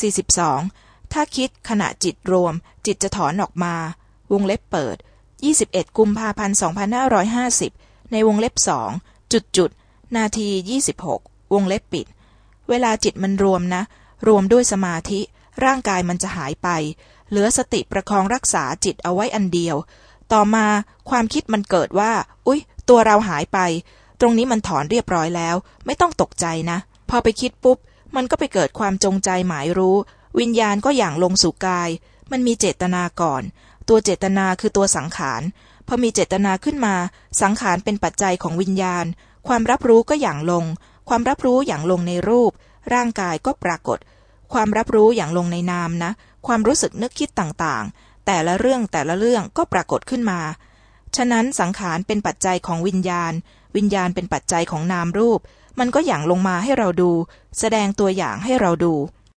42. ถ้าคิดขณะจิตรวม จิตจะถอนออกมา วงเล็บเปิด 21 กุมภาพันธ์ 2550 ในวงเล็บสองจุดจุดนาที 26 วงเล็บปิด เวลาจิตมันรวมนะ รวมด้วยสมาธิ ร่างกายมันจะหายไป เหลือสติประคองรักษาจิตเอาไว้อันเดียว ต่อมาความคิดมันเกิดว่า อุ๊ย ตัวเราหายไป ตรงนี้มันถอนเรียบร้อยแล้ว ไม่ต้องตกใจนะ พอไปคิดปุ๊บ มันก็ไปเกิดความจงใจหมายรู้ วิญญาณก็อย่างลงสู่กาย มันมีเจตนาก่อน ตัวเจตนาคือตัวสังขารพอมีเจตนาขึ้นมา สังขารเป็นปัจจัยของวิญญาณ ความรับรู้ก็อย่างลง ความรับรู้อย่างลงในรูป ร่างกายก็ปรากฏ ความรับรู้อย่างลงในนามนะ ความรู้สึกนึกคิดต่างๆ แต่ละเรื่องแต่ละเรื่องก็ปรากฏขึ้นมา ฉะนั้นสังขารเป็นปัจจัยของวิญญาณ วิญญาณเป็นปัจจัยของนามรูป มันก็อย่างลงมาให้เราดู แสดงตัวอย่างให้เราดู